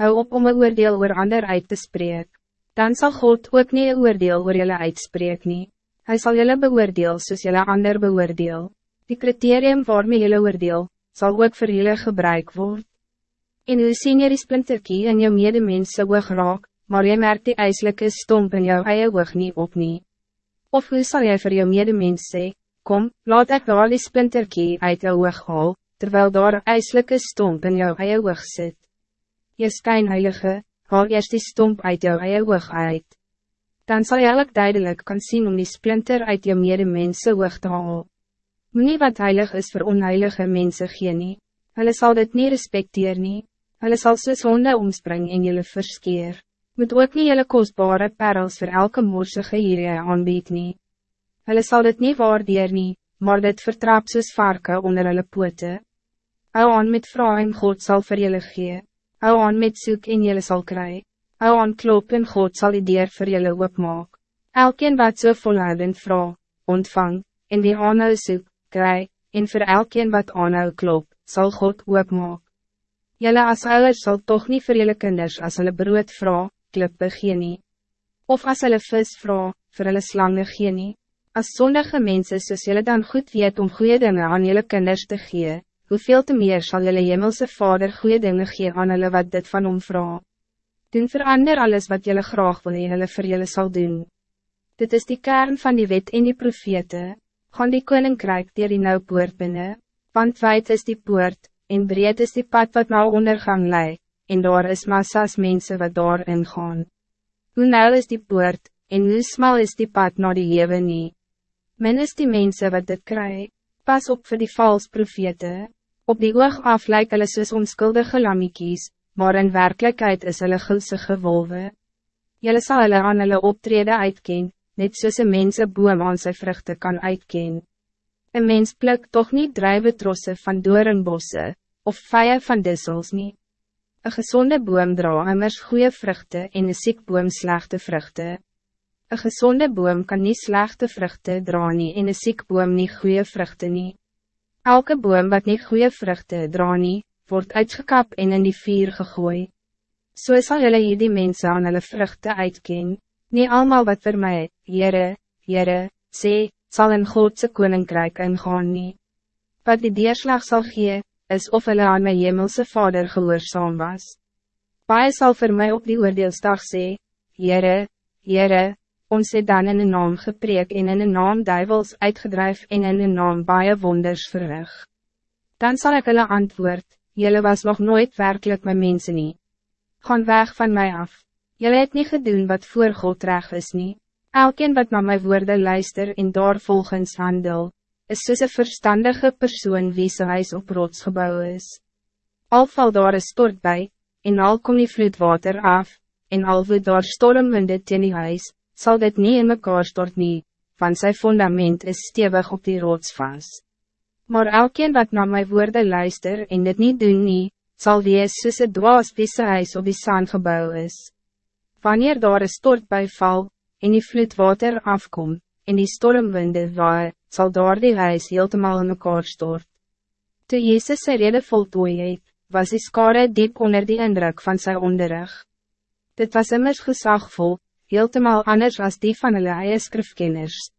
Hou op om een oordeel oor ander uit te spreken. Dan zal God ook niet een oordeel oor jullie uitspreek nie. Hy sal jullie beoordeel soos jullie ander beoordeel. Die criterium waarmee jullie oordeel, zal ook voor jullie gebruik worden. En hoe sien jy die splinterkie in jou medemense oog raak, maar jy merkt die ijselijke stomp in jou eie oog niet op nie. Of hoe zal jy voor jou medemens sê, kom, laat ek daar die splinterkie uit jou oog haal, terwijl daar een ijselijke stomp in jou eie oog sit. Je skynheilige, haal eerst die stomp uit jou eie oog uit. Dan zal je elk duidelijk kan zien om die splinter uit jou medemense oog te haal. Moe wat heilig is voor onheilige mensen gee nie. Hulle sal dit nie respecteer nie. Hulle sal soos honde omspring en julle verskeer. Moet ook nie julle kostbare perels voor elke morsige hierie aanbied nie. Hulle sal dit nie waardeer nie, maar dit vertrap soos varke onder hulle pote. Hou aan met vrouw en God zal vir julle gee. Hou aan met soek en julle sal kry. Hou aan klop en God zal die deur vir julle oopmaak. Elkeen wat so volhoudend vrouw, ontvang, en die aanhou soek, kry, en voor elkeen wat aanhou klop, zal God oopmaak. Julle as ouders sal toch niet voor julle kinders as hulle brood vrouw, klippe gee nie. Of as hulle vis vrouw, vir hulle slange gee nie. As zondige mensen soos julle dan goed weet om goede dingen aan julle kinders te gee, hoeveel te meer zal jullie hemelse vader goede dingen geven aan hulle wat dit van hom vraag. Doen verander alles wat jullie graag wil en hulle vir jullie zal doen. Dit is die kern van die wet en die profete, gaan die koninkrijk dier die nou poort binnen, want wijd is die poort, en breed is die pad wat nou ondergang lei, en daar is massas mensen wat daar ingaan. Hoe nou is die poort, en hoe smal is die pad naar die lewe nie. Men is die mensen wat dit krijgt. Pas op voor die vals profete. Op die oog af lyk hulle soos onskuldige lamiekies, maar in werkelijkheid is hulle gulsige wolwe. Julle sal hulle aan hulle optrede uitken, net soos een mens een boom aan sy vruchte kan uitken. Een mens pluk toch niet drijven trosse van doornbosse, of vijien van dissels nie. Een gezonde boom dra immers goede vruchten en een ziek boom slechte vruchten. Een gezonde boom kan niet slechte vruchten dra nie en een ziek boom niet goede vruchten nie. Elke boom wat niet goede vruchten dra nie, word uitgekap en in die vier gegooi. So sal jylle hier die mense aan hulle vruchten uitken, nie allemaal wat vir my, Heere, Heere, sê, sal in Godse koninkrijk ingaan nie. Wat die deerslag zal gee, is of hulle aan my hemelse vader gehoorzaam was. Paie sal vir my op die oordeelsdag sê, Heere, Heere, ons het dan in een naam gepreek en in een naam duivels uitgedrijf en in een naam baie wonders verrig. Dan zal ik hulle antwoord, Jullie was nog nooit werkelijk mijn mensen niet. Gaan weg van mij af. Jullie het niet gedaan wat voor God reg is niet. Elkeen wat naar mijn woorden luister en daar volgens handel, is soos een verstandige persoon wie sy huis op rots gebouw is. Al val daar een stort bij, en al kom die vloedwater af, en al woed daar stormwinde teen die huis, zal dit niet in mekaar stort nie, want zijn fundament is stevig op die rots vast. Maar elkeen wat naar mijn woorden luister en dit niet doen nie, sal wees soos het dwaas wie sy huis op die sand gebouw is. Wanneer daar een stort bij val, en die vloedwater afkom, en die stormwinde waai, zal daar die huis heeltemal in mekaar stort. Toe Jezus sy rede voltooi het, was die skare diep onder die indruk van zijn onderrig. Dit was immers gezagvol, heeltemal anders als die van hulle eie skrifkenners.